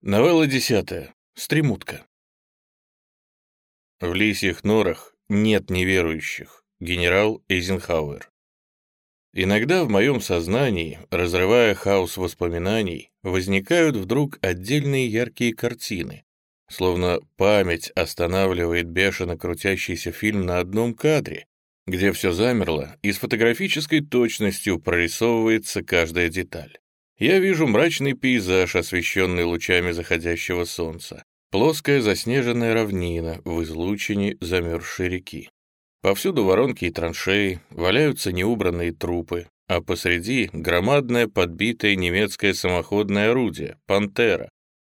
Новелла десятая. Стремутка. В лисьих норах нет неверующих. Генерал Эйзенхауэр. Иногда в моем сознании, разрывая хаос воспоминаний, возникают вдруг отдельные яркие картины, словно память останавливает бешено крутящийся фильм на одном кадре, где все замерло и с фотографической точностью прорисовывается каждая деталь. Я вижу мрачный пейзаж, освещенный лучами заходящего солнца. Плоская заснеженная равнина в излучине замерзшей реки. Повсюду воронки и траншеи, валяются неубранные трупы, а посреди громадное подбитое немецкое самоходное орудие «Пантера».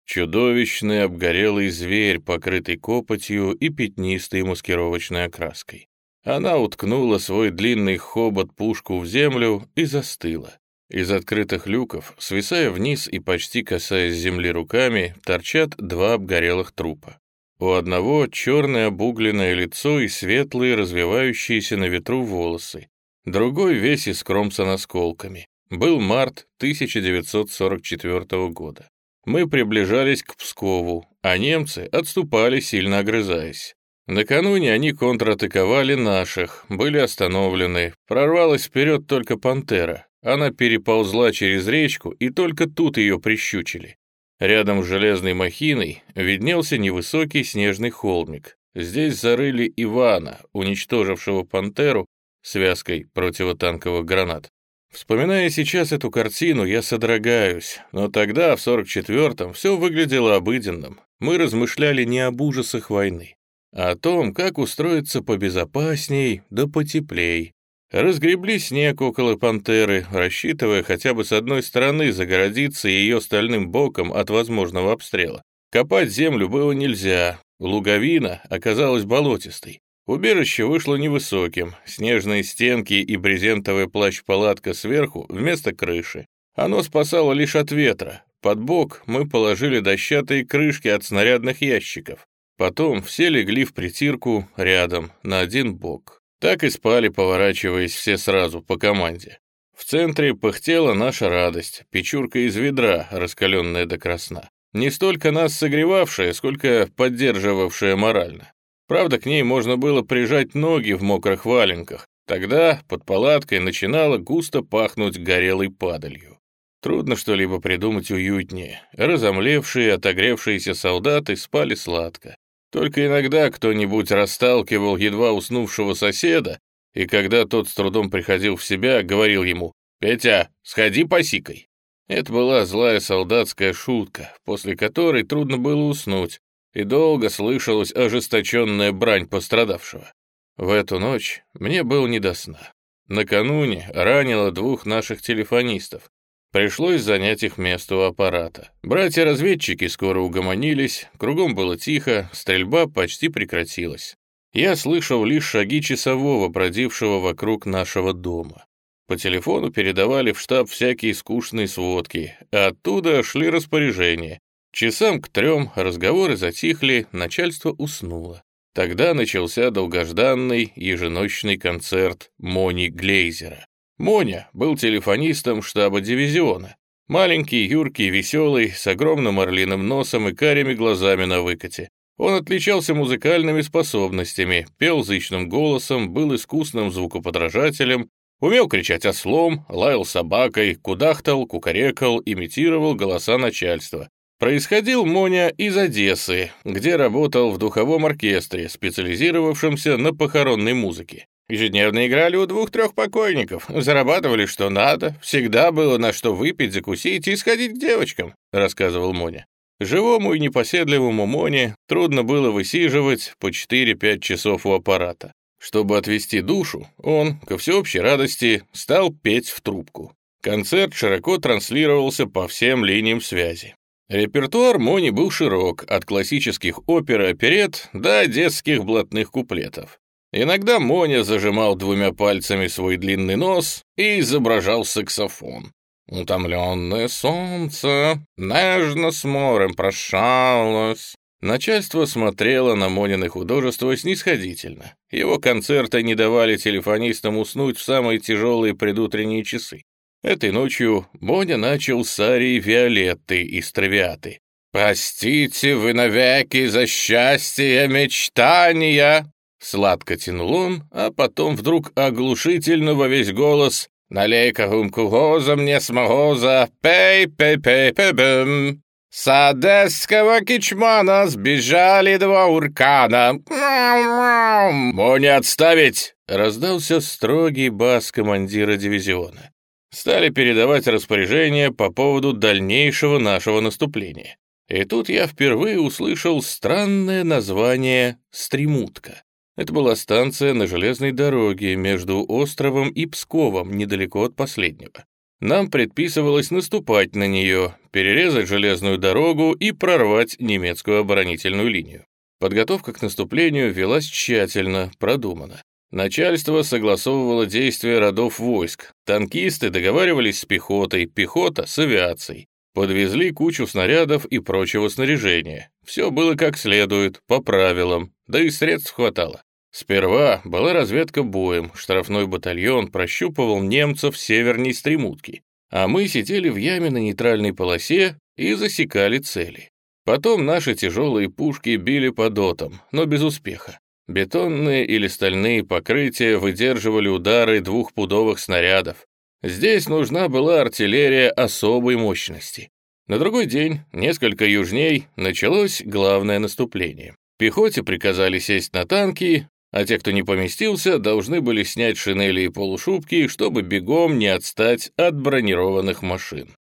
Чудовищный обгорелый зверь, покрытый копотью и пятнистой маскировочной окраской. Она уткнула свой длинный хобот-пушку в землю и застыла. Из открытых люков, свисая вниз и почти касаясь земли руками, торчат два обгорелых трупа. У одного черное обугленное лицо и светлые, развивающиеся на ветру волосы. Другой весь искромсан осколками. Был март 1944 года. Мы приближались к Пскову, а немцы отступали, сильно огрызаясь. Накануне они контратаковали наших, были остановлены. Прорвалась вперед только «Пантера», она переползла через речку, и только тут ее прищучили. Рядом с железной махиной виднелся невысокий снежный холмик. Здесь зарыли Ивана, уничтожившего «Пантеру» связкой противотанковых гранат. Вспоминая сейчас эту картину, я содрогаюсь, но тогда, в 44-м, все выглядело обыденным. Мы размышляли не об ужасах войны, а о том, как устроиться побезопасней да потеплей, Разгребли снег около пантеры, рассчитывая хотя бы с одной стороны загородиться ее стальным боком от возможного обстрела. Копать землю было нельзя, луговина оказалась болотистой. Убежище вышло невысоким, снежные стенки и брезентовая плащ-палатка сверху вместо крыши. Оно спасало лишь от ветра. Под бок мы положили дощатые крышки от снарядных ящиков. Потом все легли в притирку рядом, на один бок. Так и спали, поворачиваясь все сразу, по команде. В центре пыхтела наша радость, печурка из ведра, раскаленная до красна. Не столько нас согревавшая, сколько поддерживавшая морально. Правда, к ней можно было прижать ноги в мокрых валенках. Тогда под палаткой начинало густо пахнуть горелой падалью. Трудно что-либо придумать уютнее. Разомлевшие, отогревшиеся солдаты спали сладко. Только иногда кто-нибудь расталкивал едва уснувшего соседа, и когда тот с трудом приходил в себя, говорил ему «Петя, сходи посикай». Это была злая солдатская шутка, после которой трудно было уснуть, и долго слышалась ожесточенная брань пострадавшего. В эту ночь мне был не до сна. Накануне ранило двух наших телефонистов, Пришлось занять их место у аппарата. Братья-разведчики скоро угомонились, кругом было тихо, стрельба почти прекратилась. Я слышал лишь шаги часового, бродившего вокруг нашего дома. По телефону передавали в штаб всякие скучные сводки, а оттуда шли распоряжения. Часам к трем разговоры затихли, начальство уснуло. Тогда начался долгожданный еженочный концерт Мони Глейзера. Моня был телефонистом штаба дивизиона. Маленький, юркий, веселый, с огромным орлиным носом и карими глазами на выкате. Он отличался музыкальными способностями, пел зычным голосом, был искусным звукоподражателем, умел кричать ослом, лаял собакой, кудахтал, кукарекал, имитировал голоса начальства. Происходил Моня из Одессы, где работал в духовом оркестре, специализировавшемся на похоронной музыке. Ежедневно играли у двух-трех покойников, зарабатывали что надо, всегда было на что выпить, закусить и сходить к девочкам», — рассказывал Моня. Живому и непоседливому Моне трудно было высиживать по 4-5 часов у аппарата. Чтобы отвести душу, он, ко всеобщей радости, стал петь в трубку. Концерт широко транслировался по всем линиям связи. Репертуар Мони был широк, от классических опер и оперет до детских блатных куплетов. Иногда Моня зажимал двумя пальцами свой длинный нос и изображал саксофон. Утомленное солнце нежно с морем прощалось. Начальство смотрело на Монины художество снисходительно. Его концерты не давали телефонистам уснуть в самые тяжелые предутренние часы. Этой ночью Моня начал с арии Виолетты из Травиаты. «Простите вы навеки за счастье мечтания!» Сладко тянул он, а потом вдруг оглушительно во весь голос «Налей-ка рюмку гоза мне с мороза, пей-пей-пей-пей-бэм!» С одесского кичмана сбежали два уркана. «Мо не отставить!» — раздался строгий бас командира дивизиона. Стали передавать распоряжения по поводу дальнейшего нашего наступления. И тут я впервые услышал странное название «Стремутка». Это была станция на железной дороге между островом и Псковом, недалеко от последнего. Нам предписывалось наступать на нее, перерезать железную дорогу и прорвать немецкую оборонительную линию. Подготовка к наступлению велась тщательно, продуманно. Начальство согласовывало действия родов войск, танкисты договаривались с пехотой, пехота с авиацией. Подвезли кучу снарядов и прочего снаряжения. Все было как следует, по правилам, да и средств хватало. Сперва была разведка боем, штрафной батальон прощупывал немцев северней Стремутки, а мы сидели в яме на нейтральной полосе и засекали цели. Потом наши тяжелые пушки били по дотам, но без успеха. Бетонные или стальные покрытия выдерживали удары двухпудовых снарядов. Здесь нужна была артиллерия особой мощности. На другой день, несколько южней, началось главное наступление. Пехоте приказали сесть на танки, а те, кто не поместился, должны были снять шинели и полушубки, чтобы бегом не отстать от бронированных машин.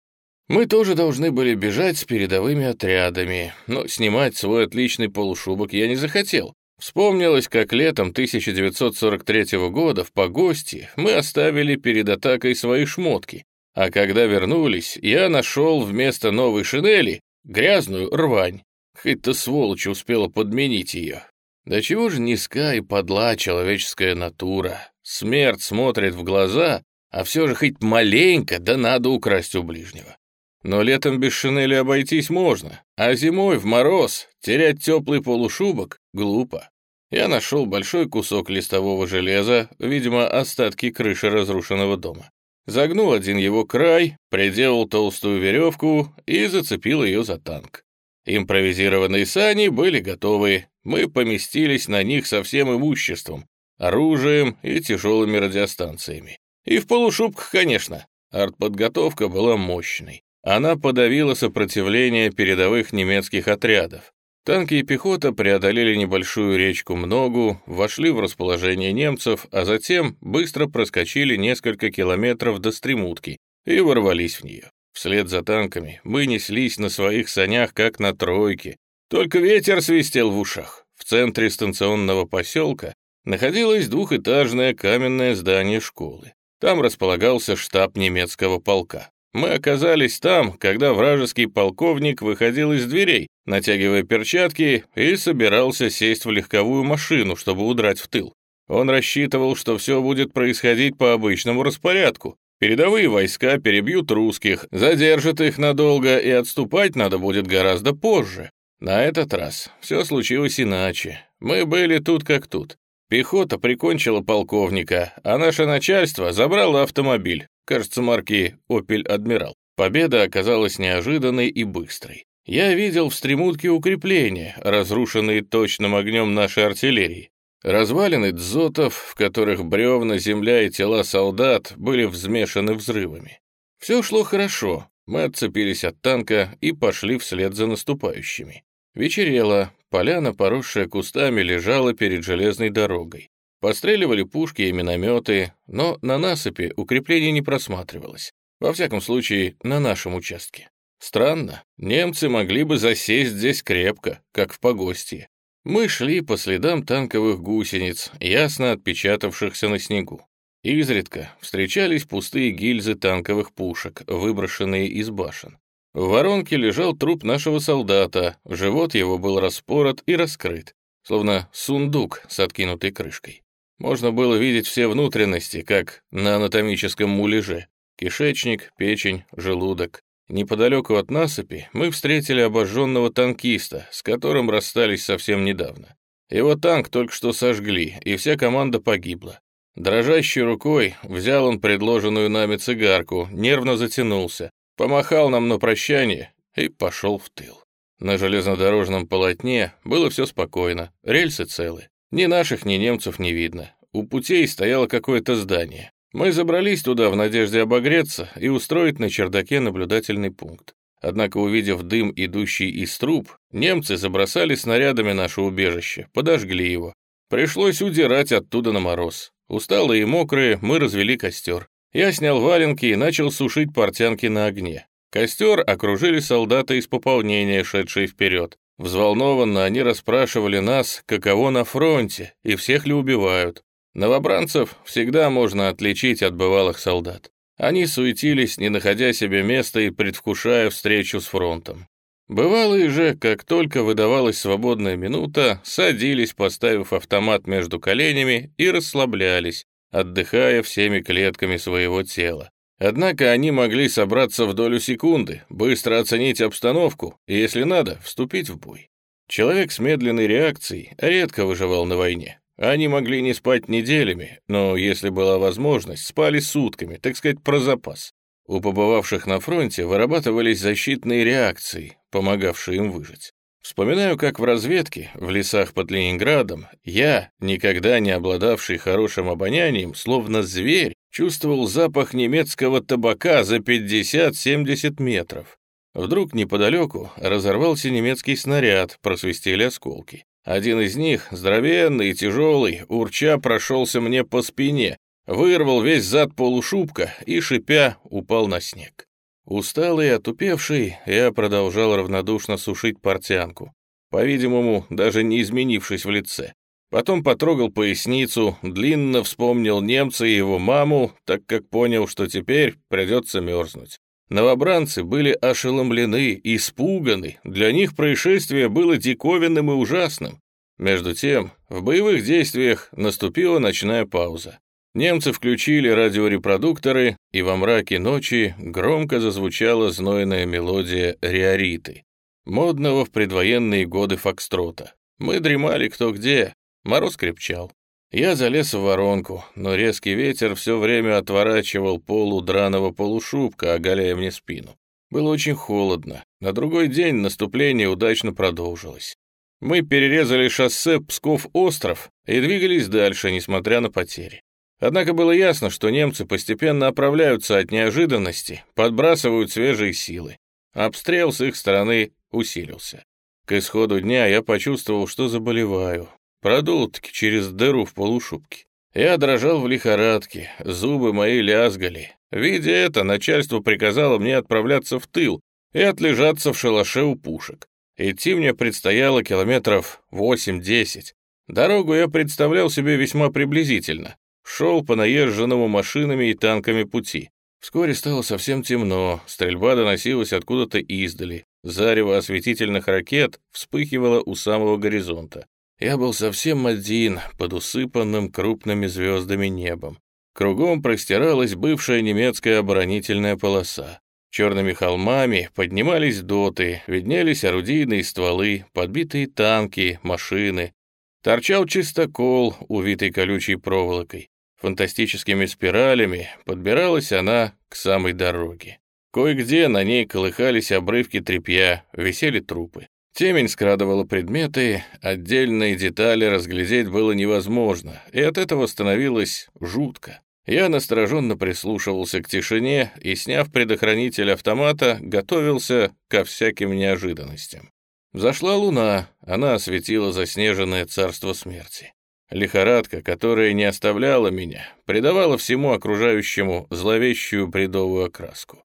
Мы тоже должны были бежать с передовыми отрядами, но снимать свой отличный полушубок я не захотел. Вспомнилось, как летом 1943 года в Погости мы оставили перед атакой свои шмотки, а когда вернулись, я нашел вместо новой шинели грязную рвань. Хоть-то сволочь успела подменить ее. Да чего же низка и подла человеческая натура. Смерть смотрит в глаза, а все же хоть маленько, да надо украсть у ближнего. Но летом без шинели обойтись можно, а зимой в мороз терять теплый полушубок глупо. Я нашел большой кусок листового железа, видимо, остатки крыши разрушенного дома. Загнул один его край, приделал толстую веревку и зацепил ее за танк. Импровизированные сани были готовы, мы поместились на них со всем имуществом, оружием и тяжелыми радиостанциями. И в полушубках, конечно. Артподготовка была мощной. Она подавила сопротивление передовых немецких отрядов. Танки и пехота преодолели небольшую речку Многу, вошли в расположение немцев, а затем быстро проскочили несколько километров до Стремутки и ворвались в нее. Вслед за танками мы неслись на своих санях, как на тройке. Только ветер свистел в ушах. В центре станционного поселка находилось двухэтажное каменное здание школы. Там располагался штаб немецкого полка. Мы оказались там, когда вражеский полковник выходил из дверей, натягивая перчатки, и собирался сесть в легковую машину, чтобы удрать в тыл. Он рассчитывал, что все будет происходить по обычному распорядку, Передовые войска перебьют русских, задержат их надолго, и отступать надо будет гораздо позже. На этот раз все случилось иначе. Мы были тут как тут. Пехота прикончила полковника, а наше начальство забрало автомобиль, кажется, марки «Опель Адмирал». Победа оказалась неожиданной и быстрой. Я видел в стремутке укрепления, разрушенные точным огнем нашей артиллерии. Развалины дзотов, в которых бревна, земля и тела солдат были взмешаны взрывами. Все шло хорошо, мы отцепились от танка и пошли вслед за наступающими. Вечерело, поляна, поросшая кустами, лежала перед железной дорогой. Постреливали пушки и минометы, но на насыпи укрепление не просматривалось. Во всяком случае, на нашем участке. Странно, немцы могли бы засесть здесь крепко, как в погостье. Мы шли по следам танковых гусениц, ясно отпечатавшихся на снегу. Изредка встречались пустые гильзы танковых пушек, выброшенные из башен. В воронке лежал труп нашего солдата, живот его был распорот и раскрыт, словно сундук с откинутой крышкой. Можно было видеть все внутренности, как на анатомическом муляже. Кишечник, печень, желудок. Неподалеку от насыпи мы встретили обожженного танкиста, с которым расстались совсем недавно. Его танк только что сожгли, и вся команда погибла. Дрожащей рукой взял он предложенную нами цигарку, нервно затянулся, помахал нам на прощание и пошел в тыл. На железнодорожном полотне было все спокойно, рельсы целы. Ни наших, ни немцев не видно. У путей стояло какое-то здание. Мы забрались туда в надежде обогреться и устроить на чердаке наблюдательный пункт. Однако, увидев дым, идущий из труб, немцы забросали снарядами наше убежище, подожгли его. Пришлось удирать оттуда на мороз. Усталые и мокрые, мы развели костер. Я снял валенки и начал сушить портянки на огне. Костер окружили солдаты из пополнения, шедшие вперед. Взволнованно они расспрашивали нас, каково на фронте и всех ли убивают. Новобранцев всегда можно отличить от бывалых солдат. Они суетились, не находя себе места и предвкушая встречу с фронтом. Бывалые же, как только выдавалась свободная минута, садились, поставив автомат между коленями, и расслаблялись, отдыхая всеми клетками своего тела. Однако они могли собраться в долю секунды, быстро оценить обстановку и, если надо, вступить в бой. Человек с медленной реакцией редко выживал на войне. Они могли не спать неделями, но, если была возможность, спали сутками, так сказать, про запас. У побывавших на фронте вырабатывались защитные реакции, помогавшие им выжить. Вспоминаю, как в разведке, в лесах под Ленинградом, я, никогда не обладавший хорошим обонянием, словно зверь, чувствовал запах немецкого табака за 50-70 метров. Вдруг неподалеку разорвался немецкий снаряд, просвистели осколки. Один из них, здоровенный и тяжелый, урча прошелся мне по спине, вырвал весь зад полушубка и, шипя, упал на снег. Усталый и отупевший, я продолжал равнодушно сушить портянку, по-видимому, даже не изменившись в лице. Потом потрогал поясницу, длинно вспомнил немца и его маму, так как понял, что теперь придется мерзнуть. Новобранцы были ошеломлены, испуганы, для них происшествие было диковинным и ужасным. Между тем, в боевых действиях наступила ночная пауза. Немцы включили радиорепродукторы, и во мраке ночи громко зазвучала знойная мелодия риориты, модного в предвоенные годы фокстрота. Мы дремали кто где, мороз крепчал. Я залез в воронку, но резкий ветер все время отворачивал полу драного полушубка, оголяя мне спину. Было очень холодно. На другой день наступление удачно продолжилось. Мы перерезали шоссе Псков-Остров и двигались дальше, несмотря на потери. Однако было ясно, что немцы постепенно оправляются от неожиданности, подбрасывают свежие силы. Обстрел с их стороны усилился. К исходу дня я почувствовал, что заболеваю. Продул-таки через дыру в полушубке. Я дрожал в лихорадке, зубы мои лязгали. Видя это, начальство приказало мне отправляться в тыл и отлежаться в шалаше у пушек. Идти мне предстояло километров 8-10. Дорогу я представлял себе весьма приблизительно. Шел по наезженному машинами и танками пути. Вскоре стало совсем темно, стрельба доносилась откуда-то издали. Зарево осветительных ракет вспыхивало у самого горизонта. Я был совсем один под усыпанным крупными звездами небом. Кругом простиралась бывшая немецкая оборонительная полоса. Черными холмами поднимались доты, виднелись орудийные стволы, подбитые танки, машины. Торчал чистокол, увитый колючей проволокой. Фантастическими спиралями подбиралась она к самой дороге. Кое-где на ней колыхались обрывки тряпья, висели трупы. Темень скрадывала предметы, отдельные детали разглядеть было невозможно, и от этого становилось жутко. Я настороженно прислушивался к тишине и, сняв предохранитель автомата, готовился ко всяким неожиданностям. Взошла луна, она осветила заснеженное царство смерти. Лихорадка, которая не оставляла меня, придавала всему окружающему зловещую бредовую окраску.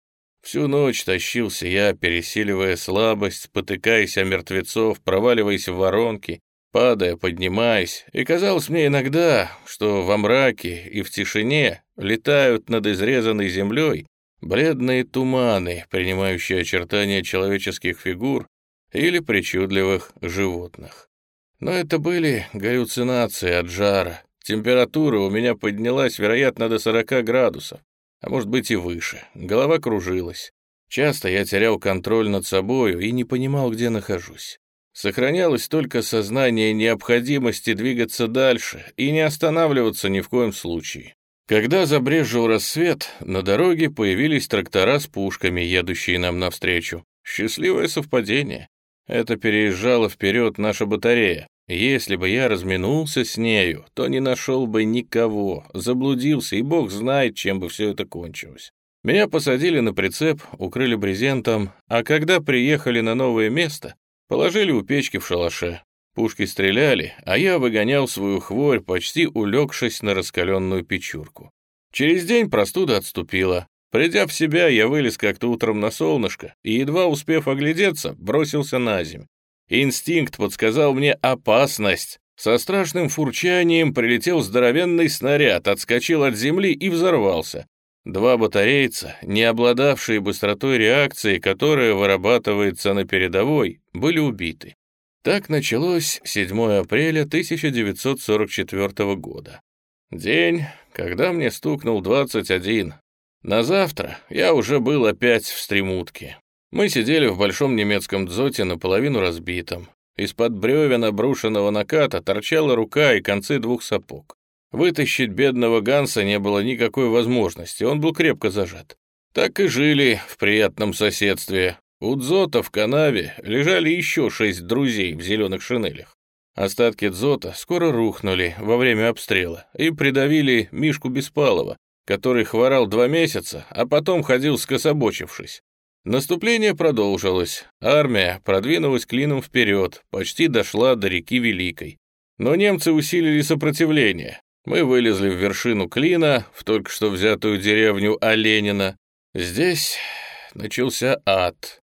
Всю ночь тащился я, пересиливая слабость, потыкаясь о мертвецов, проваливаясь в воронки, падая, поднимаясь, и казалось мне иногда, что во мраке и в тишине летают над изрезанной землей бледные туманы, принимающие очертания человеческих фигур или причудливых животных. Но это были галлюцинации от жара. Температура у меня поднялась, вероятно, до 40 градусов а может быть и выше. Голова кружилась. Часто я терял контроль над собою и не понимал, где нахожусь. Сохранялось только сознание необходимости двигаться дальше и не останавливаться ни в коем случае. Когда забрежил рассвет, на дороге появились трактора с пушками, едущие нам навстречу. Счастливое совпадение. Это переезжала вперед наша батарея. Если бы я разминулся с нею, то не нашел бы никого, заблудился, и бог знает, чем бы все это кончилось. Меня посадили на прицеп, укрыли брезентом, а когда приехали на новое место, положили у печки в шалаше. Пушки стреляли, а я выгонял свою хворь, почти улегшись на раскаленную печурку. Через день простуда отступила. Придя в себя, я вылез как-то утром на солнышко и, едва успев оглядеться, бросился на земь. Инстинкт подсказал мне опасность. Со страшным фурчанием прилетел здоровенный снаряд, отскочил от земли и взорвался. Два батарейца, не обладавшие быстротой реакции, которая вырабатывается на передовой, были убиты. Так началось 7 апреля 1944 года. День, когда мне стукнул 21. На завтра я уже был опять в стремутке. Мы сидели в большом немецком дзоте, наполовину разбитом. Из-под бревен обрушенного наката торчала рука и концы двух сапог. Вытащить бедного Ганса не было никакой возможности, он был крепко зажат. Так и жили в приятном соседстве. У дзота в канаве лежали еще шесть друзей в зеленых шинелях. Остатки дзота скоро рухнули во время обстрела и придавили Мишку Беспалова, который хворал два месяца, а потом ходил скособочившись. Наступление продолжилось. Армия продвинулась клином вперед, почти дошла до реки Великой. Но немцы усилили сопротивление. Мы вылезли в вершину клина, в только что взятую деревню Оленина. Здесь начался ад.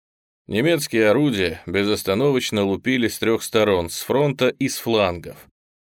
Немецкие орудия безостановочно лупили с трех сторон, с фронта и с флангов.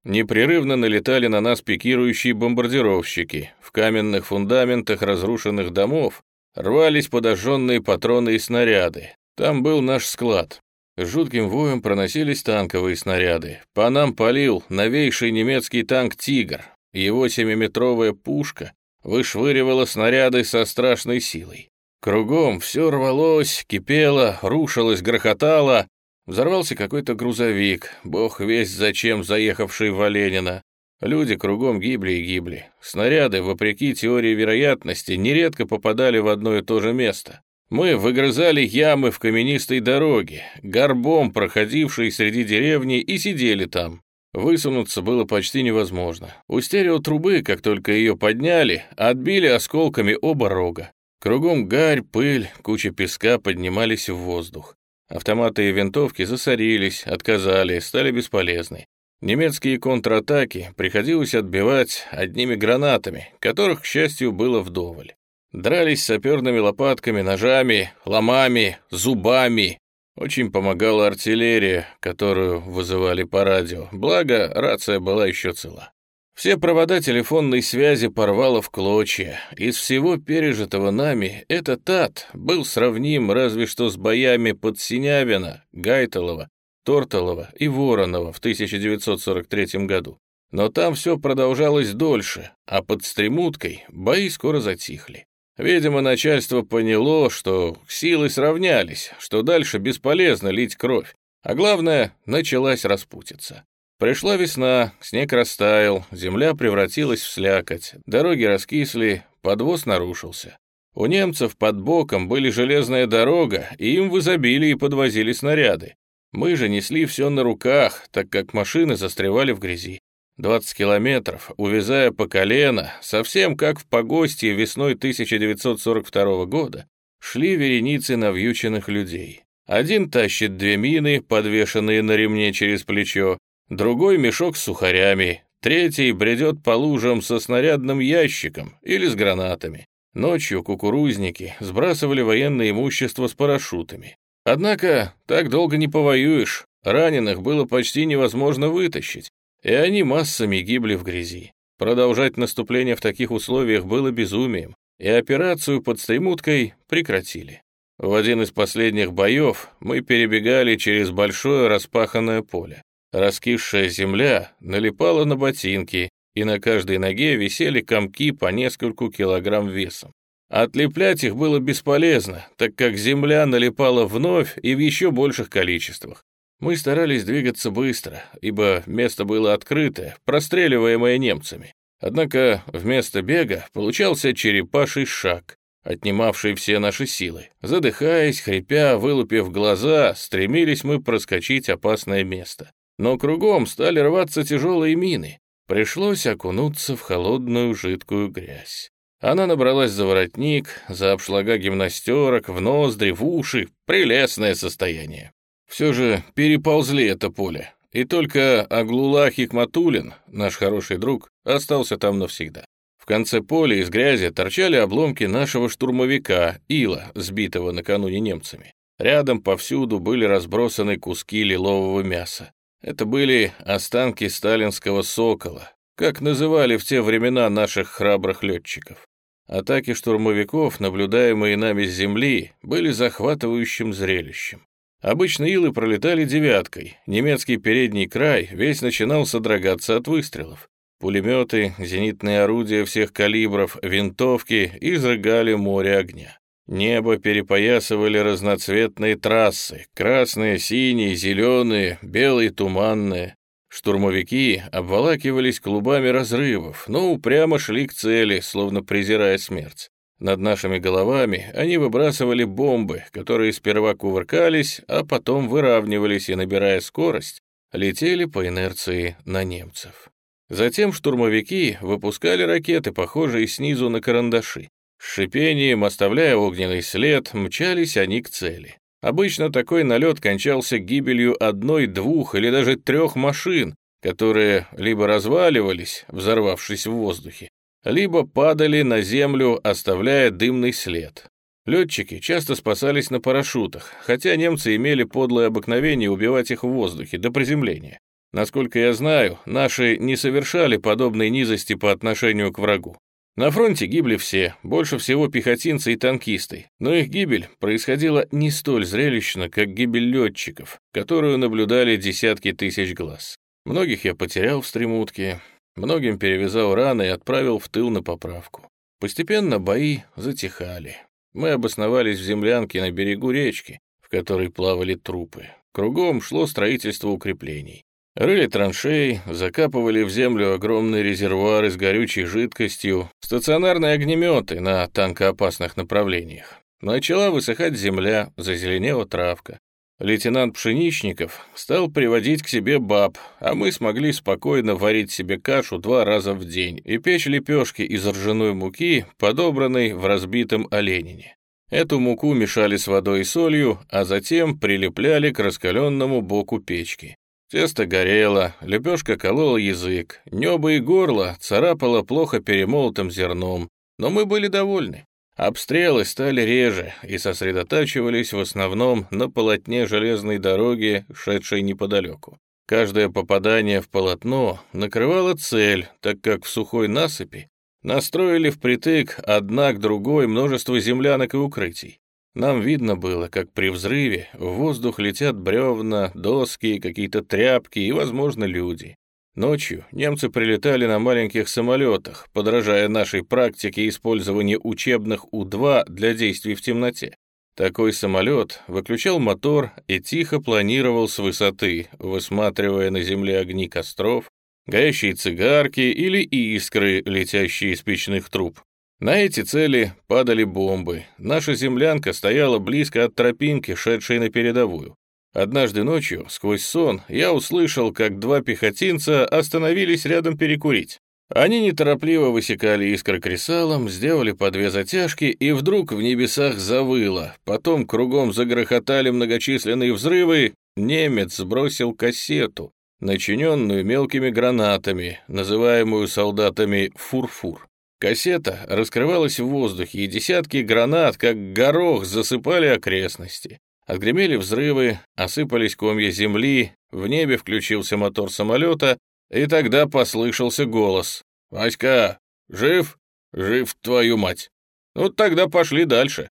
Непрерывно налетали на нас пикирующие бомбардировщики. В каменных фундаментах разрушенных домов рвались подожженные патроны и снаряды. Там был наш склад. Жутким воем проносились танковые снаряды. По нам палил новейший немецкий танк «Тигр». Его семиметровая пушка вышвыривала снаряды со страшной силой. Кругом все рвалось, кипело, рушилось, грохотало. Взорвался какой-то грузовик, бог весь зачем заехавший в Оленина. Люди кругом гибли и гибли. Снаряды, вопреки теории вероятности, нередко попадали в одно и то же место. Мы выгрызали ямы в каменистой дороге, горбом проходившей среди деревни, и сидели там. Высунуться было почти невозможно. У стереотрубы, как только ее подняли, отбили осколками оба рога. Кругом гарь, пыль, куча песка поднимались в воздух. Автоматы и винтовки засорились, отказали, стали бесполезны. Немецкие контратаки приходилось отбивать одними гранатами, которых, к счастью, было вдоволь. Дрались саперными лопатками, ножами, ломами, зубами. Очень помогала артиллерия, которую вызывали по радио, благо рация была еще цела. Все провода телефонной связи порвало в клочья. Из всего пережитого нами этот ад был сравним разве что с боями под Синявина, Гайтолова, Тортолова и Воронова в 1943 году. Но там все продолжалось дольше, а под Стремуткой бои скоро затихли. Видимо, начальство поняло, что силы сравнялись, что дальше бесполезно лить кровь, а главное, началась распутиться. Пришла весна, снег растаял, земля превратилась в слякоть, дороги раскисли, подвоз нарушился. У немцев под боком были железная дорога, и им в изобилии подвозили снаряды. Мы же несли все на руках, так как машины застревали в грязи. 20 километров, увязая по колено, совсем как в погостье весной 1942 года, шли вереницы навьюченных людей. Один тащит две мины, подвешенные на ремне через плечо, другой мешок с сухарями, третий бредет по лужам со снарядным ящиком или с гранатами. Ночью кукурузники сбрасывали военное имущество с парашютами. Однако так долго не повоюешь, раненых было почти невозможно вытащить, и они массами гибли в грязи. Продолжать наступление в таких условиях было безумием, и операцию под Стремуткой прекратили. В один из последних боев мы перебегали через большое распаханное поле. Раскисшая земля налипала на ботинки, и на каждой ноге висели комки по нескольку килограмм весом. Отлеплять их было бесполезно, так как земля налипала вновь и в еще больших количествах. Мы старались двигаться быстро, ибо место было открытое, простреливаемое немцами. Однако вместо бега получался черепаший шаг. отнимавший все наши силы. Задыхаясь, хрипя, вылупив глаза, стремились мы проскочить опасное место. Но кругом стали рваться тяжелые мины. Пришлось окунуться в холодную жидкую грязь. Она набралась за воротник, за обшлага гимнастерок, в ноздри, в уши. Прелестное состояние. Все же переползли это поле. И только Аглула Хикматулин, наш хороший друг, остался там навсегда. В конце поля из грязи торчали обломки нашего штурмовика, Ила, сбитого накануне немцами. Рядом повсюду были разбросаны куски лилового мяса. Это были останки сталинского «Сокола», как называли в те времена наших храбрых летчиков. Атаки штурмовиков, наблюдаемые нами с земли, были захватывающим зрелищем. Обычно илы пролетали девяткой, немецкий передний край весь начинал содрогаться от выстрелов. Пулеметы, зенитные орудия всех калибров, винтовки изрыгали море огня. Небо перепоясывали разноцветные трассы, красные, синие, зеленые, белые, туманные. Штурмовики обволакивались клубами разрывов, но упрямо шли к цели, словно презирая смерть. Над нашими головами они выбрасывали бомбы, которые сперва кувыркались, а потом выравнивались и, набирая скорость, летели по инерции на немцев. Затем штурмовики выпускали ракеты, похожие снизу на карандаши. С шипением, оставляя огненный след, мчались они к цели. Обычно такой налет кончался гибелью одной, двух или даже трех машин, которые либо разваливались, взорвавшись в воздухе, либо падали на землю, оставляя дымный след. Летчики часто спасались на парашютах, хотя немцы имели подлое обыкновение убивать их в воздухе до приземления. Насколько я знаю, наши не совершали подобной низости по отношению к врагу. На фронте гибли все, больше всего пехотинцы и танкисты, но их гибель происходила не столь зрелищно, как гибель летчиков, которую наблюдали десятки тысяч глаз. Многих я потерял в стремутке, многим перевязал раны и отправил в тыл на поправку. Постепенно бои затихали. Мы обосновались в землянке на берегу речки, в которой плавали трупы. Кругом шло строительство укреплений. Рыли траншеи, закапывали в землю огромные резервуары с горючей жидкостью, стационарные огнеметы на танкоопасных направлениях. Начала высыхать земля, зазеленела травка. Лейтенант Пшеничников стал приводить к себе баб, а мы смогли спокойно варить себе кашу два раза в день и печь лепешки из ржаной муки, подобранной в разбитом оленине. Эту муку мешали с водой и солью, а затем прилепляли к раскаленному боку печки. Тесто горело, лепешка колола язык, небо и горло царапало плохо перемолотым зерном, но мы были довольны. Обстрелы стали реже и сосредотачивались в основном на полотне железной дороги, шедшей неподалеку. Каждое попадание в полотно накрывало цель, так как в сухой насыпи настроили впритык одна к другой множество землянок и укрытий. Нам видно было, как при взрыве в воздух летят бревна, доски, какие-то тряпки и, возможно, люди. Ночью немцы прилетали на маленьких самолетах, подражая нашей практике использования учебных У-2 для действий в темноте. Такой самолет выключал мотор и тихо планировал с высоты, высматривая на земле огни костров, горящие цигарки или искры, летящие из печных труб. На эти цели падали бомбы. Наша землянка стояла близко от тропинки, шедшей на передовую. Однажды ночью, сквозь сон, я услышал, как два пехотинца остановились рядом перекурить. Они неторопливо высекали искры кресалом, сделали по две затяжки, и вдруг в небесах завыло. Потом кругом загрохотали многочисленные взрывы. Немец сбросил кассету, начиненную мелкими гранатами, называемую солдатами «фурфур». Кассета раскрывалась в воздухе, и десятки гранат, как горох, засыпали окрестности. Отгремели взрывы, осыпались комья земли, в небе включился мотор самолета, и тогда послышался голос. «Васька, жив? Жив, твою мать!» Ну, тогда пошли дальше.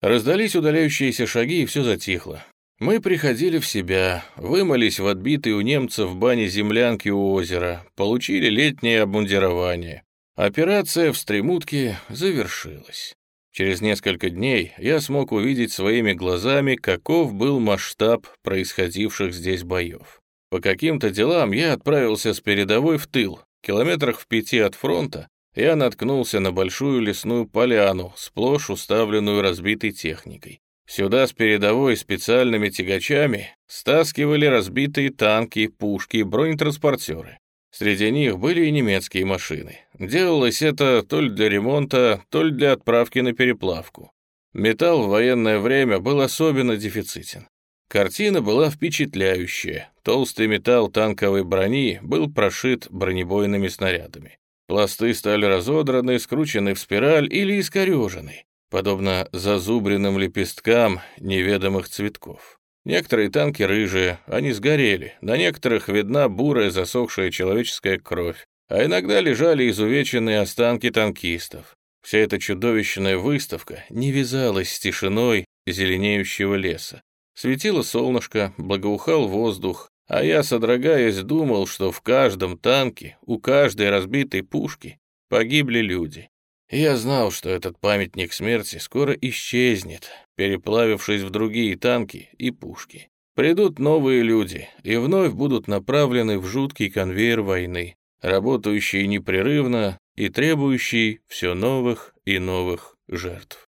Раздались удаляющиеся шаги, и все затихло. Мы приходили в себя, вымылись в отбитой у немцев бане землянки у озера, получили летнее обмундирование. Операция в Стремутке завершилась. Через несколько дней я смог увидеть своими глазами, каков был масштаб происходивших здесь боев. По каким-то делам я отправился с передовой в тыл, километрах в пяти от фронта, я наткнулся на большую лесную поляну, сплошь уставленную разбитой техникой. Сюда с передовой специальными тягачами стаскивали разбитые танки, пушки, бронетранспортеры. Среди них были и немецкие машины. Делалось это то ли для ремонта, то ли для отправки на переплавку. Металл в военное время был особенно дефицитен. Картина была впечатляющая. Толстый металл танковой брони был прошит бронебойными снарядами. Пласты стали разодраны, скручены в спираль или искорежены подобно зазубренным лепесткам неведомых цветков. Некоторые танки рыжие, они сгорели, на некоторых видна бурая засохшая человеческая кровь, а иногда лежали изувеченные останки танкистов. Вся эта чудовищная выставка не вязалась с тишиной зеленеющего леса. Светило солнышко, благоухал воздух, а я, содрогаясь, думал, что в каждом танке, у каждой разбитой пушки погибли люди я знал, что этот памятник смерти скоро исчезнет, переплавившись в другие танки и пушки. Придут новые люди и вновь будут направлены в жуткий конвейер войны, работающий непрерывно и требующий все новых и новых жертв.